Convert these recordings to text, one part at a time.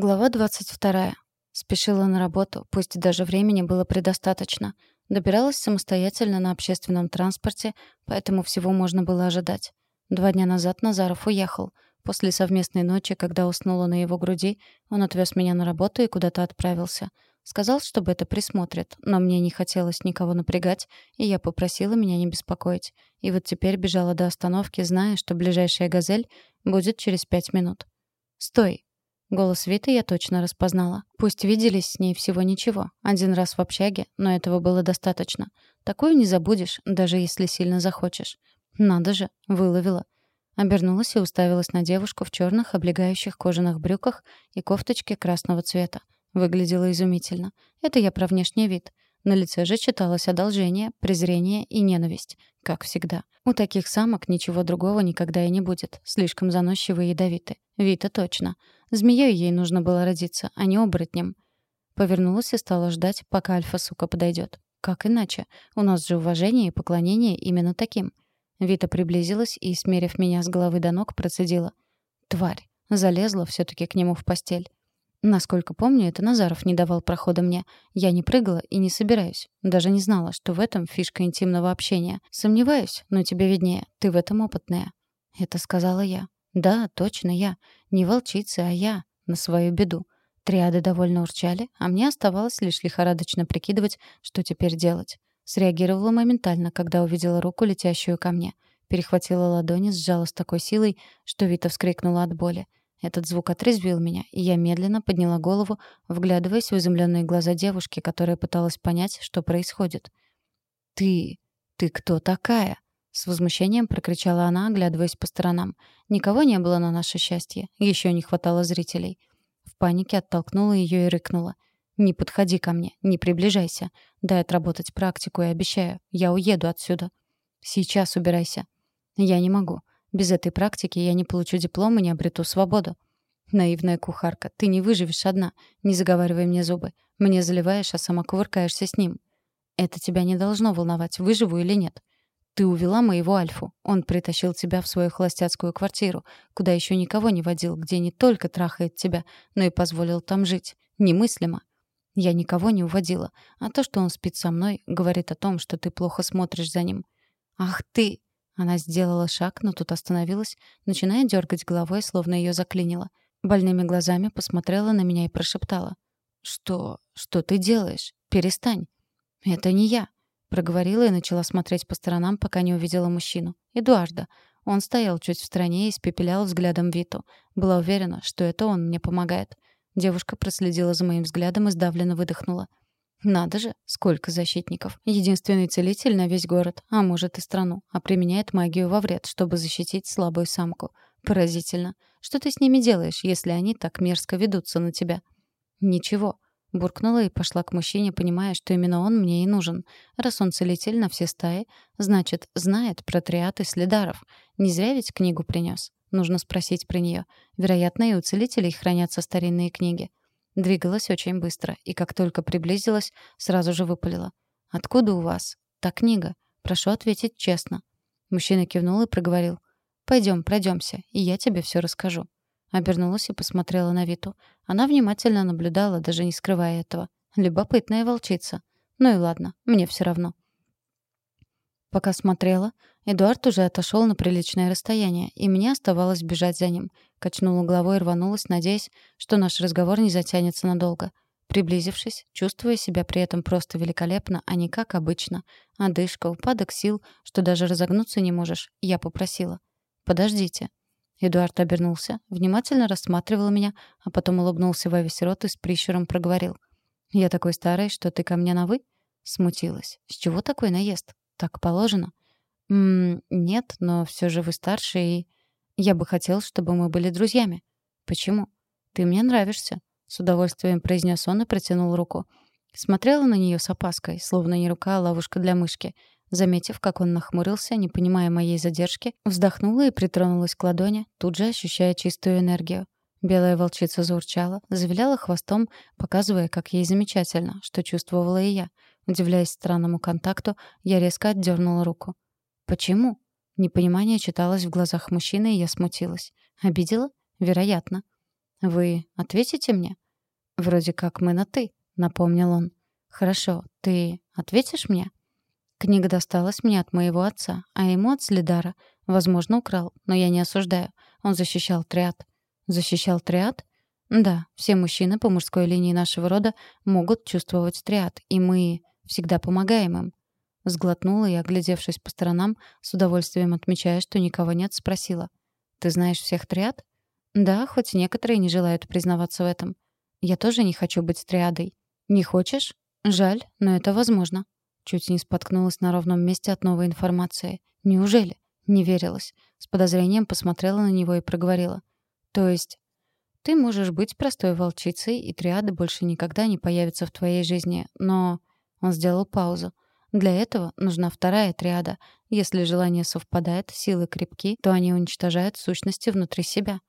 Глава 22. Спешила на работу, пусть даже времени было предостаточно. Добиралась самостоятельно на общественном транспорте, поэтому всего можно было ожидать. Два дня назад Назаров уехал. После совместной ночи, когда уснула на его груди, он отвез меня на работу и куда-то отправился. Сказал, чтобы это присмотрит, но мне не хотелось никого напрягать, и я попросила меня не беспокоить. И вот теперь бежала до остановки, зная, что ближайшая «Газель» будет через пять минут. «Стой!» Голос Виты я точно распознала. Пусть виделись с ней всего ничего. Один раз в общаге, но этого было достаточно. Такую не забудешь, даже если сильно захочешь. Надо же, выловила. Обернулась и уставилась на девушку в черных облегающих кожаных брюках и кофточке красного цвета. Выглядела изумительно. Это я про внешний вид. На лице же читалось одолжение, презрение и ненависть. Как всегда. У таких самок ничего другого никогда и не будет. Слишком заносчивые и ядовиты. Вита точно. Змеей ей нужно было родиться, а не оборотнем. Повернулась и стала ждать, пока альфа-сука подойдет. Как иначе? У нас же уважение и поклонение именно таким. Вита приблизилась и, смерив меня с головы до ног, процедила. «Тварь!» Залезла все таки к нему в постель. Насколько помню, это Назаров не давал прохода мне. Я не прыгала и не собираюсь. Даже не знала, что в этом фишка интимного общения. Сомневаюсь, но тебе виднее. Ты в этом опытная. Это сказала я. Да, точно я. Не волчица, а я. На свою беду. Триады довольно урчали, а мне оставалось лишь лихорадочно прикидывать, что теперь делать. Среагировала моментально, когда увидела руку, летящую ко мне. Перехватила ладони, сжала с такой силой, что Вита вскрикнула от боли. Этот звук отрезвил меня, и я медленно подняла голову, вглядываясь в изумленные глаза девушки, которая пыталась понять, что происходит. «Ты... ты кто такая?» С возмущением прокричала она, оглядываясь по сторонам. Никого не было на наше счастье. Еще не хватало зрителей. В панике оттолкнула ее и рыкнула. «Не подходи ко мне, не приближайся. Дай отработать практику и обещаю, я уеду отсюда. Сейчас убирайся». «Я не могу. Без этой практики я не получу диплом и не обрету свободу». «Наивная кухарка, ты не выживешь одна. Не заговаривай мне зубы. Мне заливаешь, а сама кувыркаешься с ним». «Это тебя не должно волновать, выживу или нет. Ты увела моего Альфу. Он притащил тебя в свою холостяцкую квартиру, куда еще никого не водил, где не только трахает тебя, но и позволил там жить. Немыслимо. Я никого не уводила. А то, что он спит со мной, говорит о том, что ты плохо смотришь за ним. Ах ты! Она сделала шаг, но тут остановилась, начиная дергать головой, словно ее заклинило. Больными глазами посмотрела на меня и прошептала. «Что? Что ты делаешь? Перестань!» «Это не я!» Проговорила и начала смотреть по сторонам, пока не увидела мужчину. Эдуарда. Он стоял чуть в стороне и испепелял взглядом Виту. Была уверена, что это он мне помогает. Девушка проследила за моим взглядом и сдавленно выдохнула. Надо же, сколько защитников. Единственный целитель на весь город, а может и страну, а применяет магию во вред, чтобы защитить слабую самку. Поразительно. Что ты с ними делаешь, если они так мерзко ведутся на тебя? Ничего. Буркнула и пошла к мужчине, понимая, что именно он мне и нужен. Раз он целитель на все стаи, значит, знает про триад и следаров. Не зря ведь книгу принес. Нужно спросить про нее. Вероятно, и у целителей хранятся старинные книги. Двигалась очень быстро, и как только приблизилась, сразу же выпалила. «Откуда у вас? Та книга. Прошу ответить честно». Мужчина кивнул и проговорил. «Пойдем, пройдемся, и я тебе все расскажу». Обернулась и посмотрела на Виту. Она внимательно наблюдала, даже не скрывая этого. Любопытная волчица. Ну и ладно, мне все равно. Пока смотрела, Эдуард уже отошел на приличное расстояние, и мне оставалось бежать за ним. Качнула головой и рванулась, надеясь, что наш разговор не затянется надолго. Приблизившись, чувствуя себя при этом просто великолепно, а не как обычно, одышка, упадок сил, что даже разогнуться не можешь, я попросила. «Подождите». Эдуард обернулся, внимательно рассматривал меня, а потом улыбнулся во весь рот и с прищуром проговорил. «Я такой старый, что ты ко мне на «вы»?» Смутилась. «С чего такой наезд? Так положено?» «Ммм, нет, но все же вы старше, и...» «Я бы хотел, чтобы мы были друзьями». «Почему?» «Ты мне нравишься», — с удовольствием произнес он и протянул руку. Смотрела на нее с опаской, словно не рука, а ловушка для мышки. Заметив, как он нахмурился, не понимая моей задержки, вздохнула и притронулась к ладони, тут же ощущая чистую энергию. Белая волчица заурчала, завиляла хвостом, показывая, как ей замечательно, что чувствовала и я. Удивляясь странному контакту, я резко отдернула руку. «Почему?» Непонимание читалось в глазах мужчины, и я смутилась. «Обидела? Вероятно». «Вы ответите мне?» «Вроде как мы на «ты», — напомнил он. «Хорошо, ты ответишь мне?» Книга досталась мне от моего отца, а ему от Следара. Возможно, украл, но я не осуждаю. Он защищал триад. Защищал триад? Да, все мужчины по мужской линии нашего рода могут чувствовать триад, и мы всегда помогаем им. Сглотнула и, оглядевшись по сторонам, с удовольствием отмечая, что никого нет, спросила. «Ты знаешь всех триад?» «Да, хоть некоторые не желают признаваться в этом. Я тоже не хочу быть триадой. Не хочешь? Жаль, но это возможно». Чуть не споткнулась на ровном месте от новой информации. «Неужели?» Не верилась. С подозрением посмотрела на него и проговорила. «То есть ты можешь быть простой волчицей, и триады больше никогда не появятся в твоей жизни, но...» Он сделал паузу. «Для этого нужна вторая триада. Если желание совпадает, силы крепки, то они уничтожают сущности внутри себя».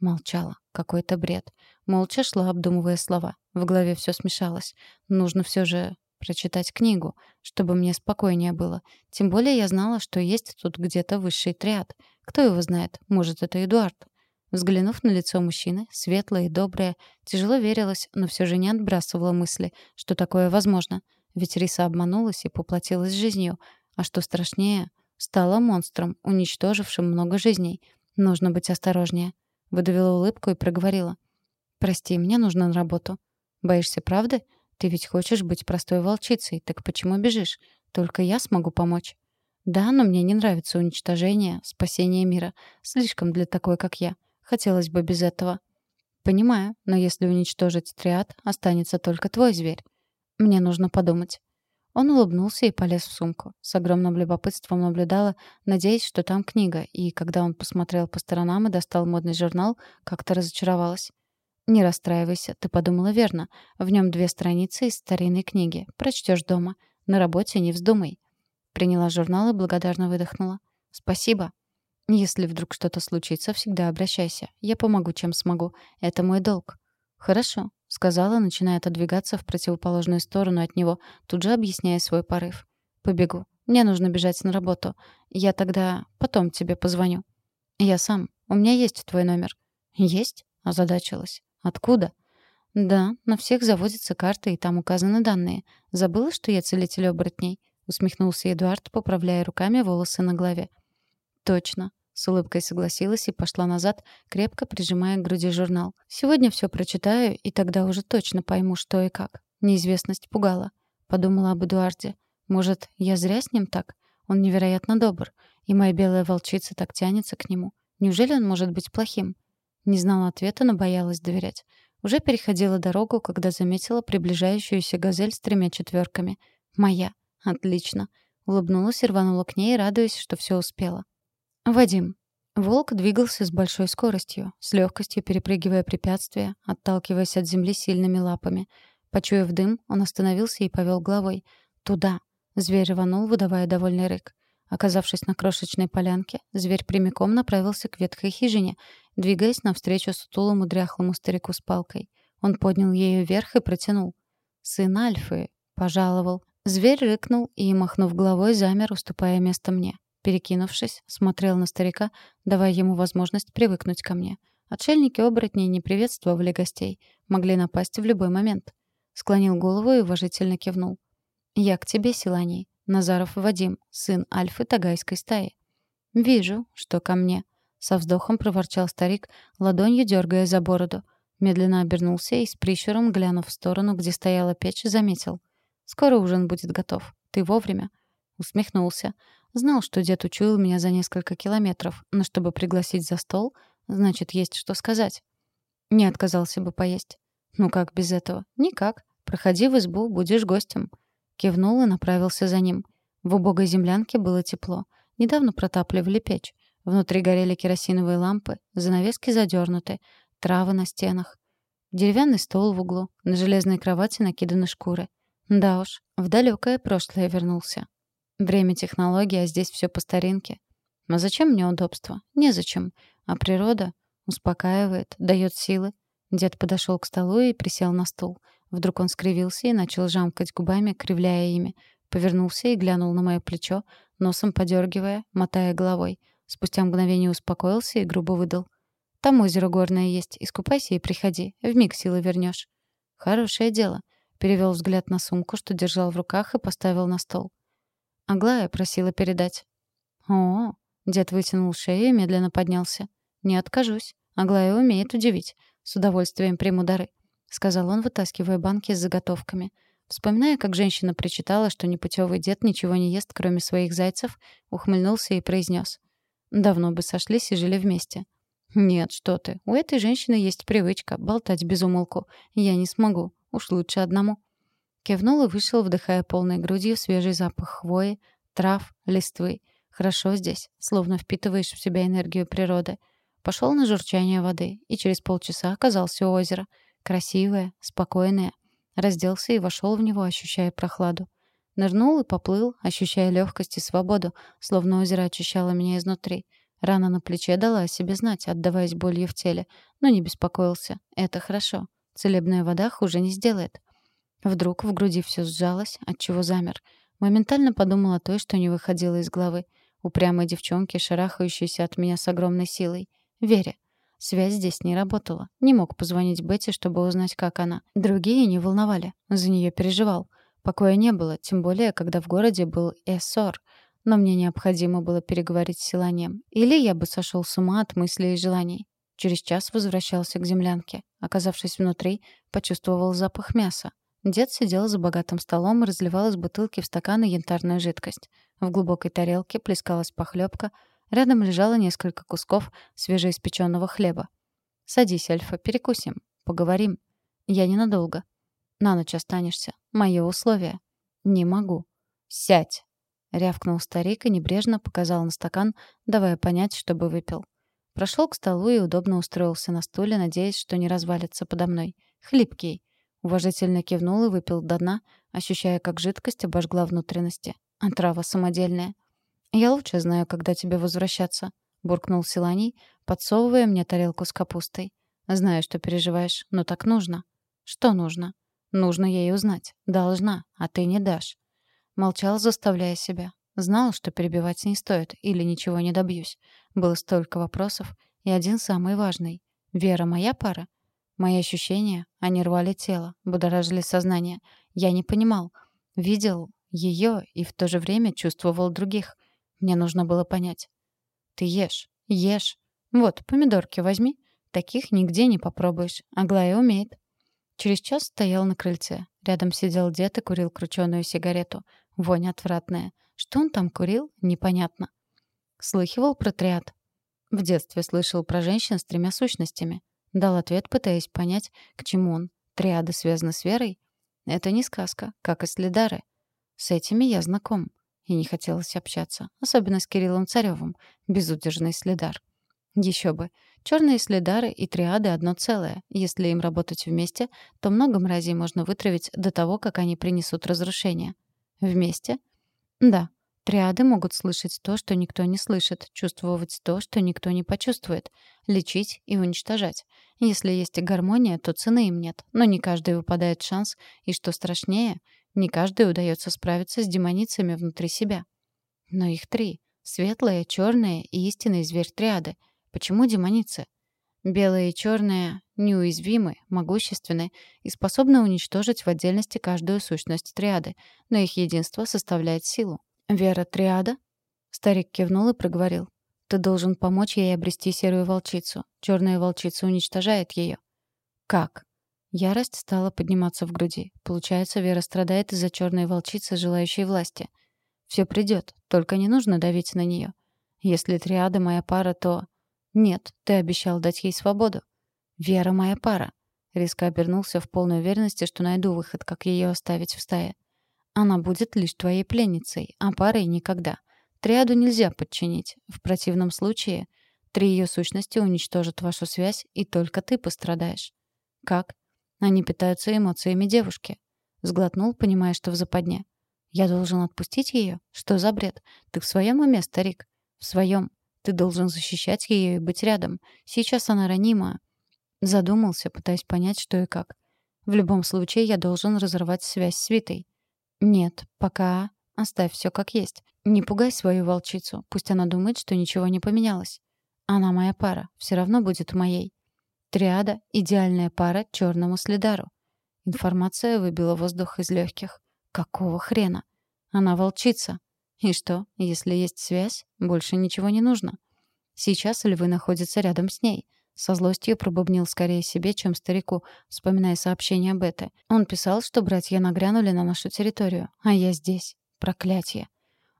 Молчала. Какой-то бред. Молча шла, обдумывая слова. В голове все смешалось. Нужно все же прочитать книгу, чтобы мне спокойнее было. Тем более я знала, что есть тут где-то высший триад. Кто его знает? Может, это Эдуард. Взглянув на лицо мужчины, светлое и доброе, тяжело верилось, но все же не отбрасывала мысли, что такое возможно. Ведь Риса обманулась и поплатилась жизнью. А что страшнее, стала монстром, уничтожившим много жизней. Нужно быть осторожнее. Выдавила улыбку и проговорила. «Прости, мне нужно на работу». «Боишься правды?» Ты ведь хочешь быть простой волчицей, так почему бежишь? Только я смогу помочь. Да, но мне не нравится уничтожение, спасение мира. Слишком для такой, как я. Хотелось бы без этого. Понимаю, но если уничтожить триад, останется только твой зверь. Мне нужно подумать. Он улыбнулся и полез в сумку. С огромным любопытством наблюдала, надеясь, что там книга, и когда он посмотрел по сторонам и достал модный журнал, как-то разочаровалась. «Не расстраивайся, ты подумала верно. В нем две страницы из старинной книги. Прочтешь дома. На работе не вздумай». Приняла журнал и благодарно выдохнула. «Спасибо. Если вдруг что-то случится, всегда обращайся. Я помогу, чем смогу. Это мой долг». «Хорошо», — сказала, начиная отодвигаться в противоположную сторону от него, тут же объясняя свой порыв. «Побегу. Мне нужно бежать на работу. Я тогда потом тебе позвоню». «Я сам. У меня есть твой номер». «Есть?» — озадачилась. Откуда? Да, на всех заводятся карты, и там указаны данные. Забыла, что я целитель оборотней? Усмехнулся Эдуард, поправляя руками волосы на голове. Точно. С улыбкой согласилась и пошла назад, крепко прижимая к груди журнал. Сегодня все прочитаю, и тогда уже точно пойму, что и как. Неизвестность пугала. Подумала об Эдуарде. Может, я зря с ним так? Он невероятно добр, и моя белая волчица так тянется к нему. Неужели он может быть плохим? Не знала ответа, но боялась доверять. Уже переходила дорогу, когда заметила приближающуюся газель с тремя четверками. «Моя. Отлично». Улыбнулась и рванула к ней, радуясь, что все успела. «Вадим». Волк двигался с большой скоростью, с легкостью перепрыгивая препятствия, отталкиваясь от земли сильными лапами. Почуяв дым, он остановился и повел головой. «Туда!» Зверь рванул, выдавая довольный рык. Оказавшись на крошечной полянке, зверь прямиком направился к ветхой хижине, двигаясь навстречу сутулому дряхлому старику с палкой. Он поднял ее вверх и протянул. «Сын Альфы!» — пожаловал. Зверь рыкнул и, махнув головой, замер, уступая место мне. Перекинувшись, смотрел на старика, давая ему возможность привыкнуть ко мне. Отшельники-оборотни не приветствовали гостей, могли напасть в любой момент. Склонил голову и уважительно кивнул. «Я к тебе, Силаний. Назаров Вадим, сын Альфы Тагайской стаи. «Вижу, что ко мне», — со вздохом проворчал старик, ладонью дергая за бороду. Медленно обернулся и с прищуром, глянув в сторону, где стояла печь, заметил. «Скоро ужин будет готов. Ты вовремя». Усмехнулся. Знал, что дед учуял меня за несколько километров, но чтобы пригласить за стол, значит, есть что сказать. Не отказался бы поесть. Ну как без этого? Никак. Проходи в избу, будешь гостем. Кивнул и направился за ним. В убогой землянке было тепло. Недавно протапливали печь. Внутри горели керосиновые лампы, занавески задернуты, травы на стенах. Деревянный стол в углу, на железной кровати накиданы шкуры. Да уж, в далекое прошлое вернулся. Время технологий, а здесь все по старинке. А зачем мне удобство? Незачем. А природа успокаивает, дает силы. Дед подошел к столу и присел на стул. Вдруг он скривился и начал жамкать губами, кривляя ими. Повернулся и глянул на мое плечо, носом подергивая, мотая головой. Спустя мгновение успокоился и грубо выдал. Там озеро горное есть. Искупайся и приходи. Вмиг силы вернешь. Хорошее дело. Перевел взгляд на сумку, что держал в руках, и поставил на стол. Аглая просила передать. О, дед вытянул шею и медленно поднялся. Не откажусь. Аглая умеет удивить. С удовольствием приму дары, сказал он, вытаскивая банки с заготовками. Вспоминая, как женщина причитала, что непутевый дед ничего не ест, кроме своих зайцев, ухмыльнулся и произнес: "Давно бы сошлись и жили вместе". «Нет, что ты. У этой женщины есть привычка болтать без умолку. Я не смогу. Уж лучше одному». Кивнул и вышел, вдыхая полной грудью свежий запах хвои, трав, листвы. Хорошо здесь, словно впитываешь в себя энергию природы. Пошел на журчание воды, и через полчаса оказался у озера. Красивое, спокойное. Разделся и вошел в него, ощущая прохладу. Нырнул и поплыл, ощущая легкость и свободу, словно озеро очищало меня изнутри. Рана на плече дала о себе знать, отдаваясь болью в теле, но не беспокоился. Это хорошо. Целебная вода хуже не сделает. Вдруг в груди все сжалось, отчего замер. Моментально подумал о той, что не выходила из головы. Упрямой девчонке, шарахающейся от меня с огромной силой. Вере. Связь здесь не работала. Не мог позвонить Бетти, чтобы узнать, как она. Другие не волновали. За нее переживал. Покоя не было, тем более, когда в городе был Эссор — но мне необходимо было переговорить с Силанием. Или я бы сошел с ума от мыслей и желаний. Через час возвращался к землянке. Оказавшись внутри, почувствовал запах мяса. Дед сидел за богатым столом и разливал из бутылки в стаканы янтарную жидкость. В глубокой тарелке плескалась похлебка, рядом лежало несколько кусков свежеиспеченного хлеба. «Садись, Альфа, перекусим. Поговорим. Я ненадолго. На ночь останешься. Мое условие». «Не могу». «Сядь!» — рявкнул старик и небрежно показал на стакан, давая понять, чтобы выпил. Прошел к столу и удобно устроился на стуле, надеясь, что не развалится подо мной. Хлипкий. Уважительно кивнул и выпил до дна, ощущая, как жидкость обожгла внутренности. Отрава самодельная. «Я лучше знаю, когда тебе возвращаться», — буркнул Силаний, подсовывая мне тарелку с капустой. «Знаю, что переживаешь, но так нужно». «Что нужно?» «Нужно ей узнать. Должна, а ты не дашь». Молчал, заставляя себя. Знал, что перебивать не стоит или ничего не добьюсь. Было столько вопросов, и один самый важный. Вера моя пара? Мои ощущения, они рвали тело, будоражили сознание. Я не понимал. Видел ее и в то же время чувствовал других. Мне нужно было понять. Ты ешь, ешь. Вот, помидорки возьми. Таких нигде не попробуешь. Аглая умеет. Через час стоял на крыльце. Рядом сидел дед и курил крученую сигарету. Вонь отвратная. Что он там курил, непонятно. Слыхивал про триад. В детстве слышал про женщин с тремя сущностями. Дал ответ, пытаясь понять, к чему он. Триады связаны с верой? Это не сказка, как и следары. С этими я знаком. И не хотелось общаться. Особенно с Кириллом Царевым, безудержный следар. Еще бы. Черные следары и триады одно целое. Если им работать вместе, то много мразей можно вытравить до того, как они принесут разрушение. Вместе? Да. Триады могут слышать то, что никто не слышит, чувствовать то, что никто не почувствует, лечить и уничтожать. Если есть гармония, то цены им нет, но не каждый выпадает шанс, и что страшнее, не каждый удается справиться с демоницами внутри себя. Но их три — светлая, черная и истинный зверь триады. Почему демоницы? Белые и черные неуязвимы, могущественны и способны уничтожить в отдельности каждую сущность триады, но их единство составляет силу. «Вера триада?» Старик кивнул и проговорил. «Ты должен помочь ей обрести серую волчицу. Черная волчица уничтожает ее». «Как?» Ярость стала подниматься в груди. Получается, Вера страдает из-за черной волчицы, желающей власти. Все придет, только не нужно давить на нее. Если триада моя пара, то... «Нет, ты обещал дать ей свободу». «Вера моя пара». Резко обернулся в полной уверенности, что найду выход, как ее оставить в стае. «Она будет лишь твоей пленницей, а парой никогда. Триаду нельзя подчинить. В противном случае три ее сущности уничтожат вашу связь, и только ты пострадаешь». «Как?» «Они питаются эмоциями девушки». Сглотнул, понимая, что в западне. «Я должен отпустить ее? Что за бред? Ты в своем уме, старик?» «В своем. Ты должен защищать ее и быть рядом. Сейчас она ранима. Задумался, пытаясь понять, что и как. В любом случае, я должен разорвать связь с Витой. Нет, пока оставь все как есть. Не пугай свою волчицу. Пусть она думает, что ничего не поменялось. Она моя пара, все равно будет моей. Триада — идеальная пара черному следару. Информация выбила воздух из легких. Какого хрена? Она волчица. И что, если есть связь, больше ничего не нужно? Сейчас львы находятся рядом с ней. Со злостью пробубнил скорее себе, чем старику, вспоминая сообщение Беты. Он писал, что братья нагрянули на нашу территорию, а я здесь. Проклятие.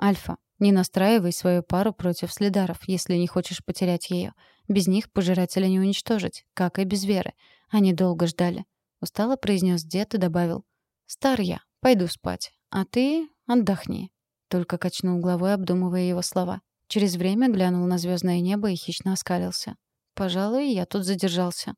Альфа, не настраивай свою пару против следаров, если не хочешь потерять ее. Без них пожирателя не уничтожить, как и без веры. Они долго ждали. Устало произнес дед и добавил. «Стар я, пойду спать. А ты отдохни». Только качнул головой, обдумывая его слова. Через время глянул на звездное небо и хищно оскалился. «Пожалуй, я тут задержался.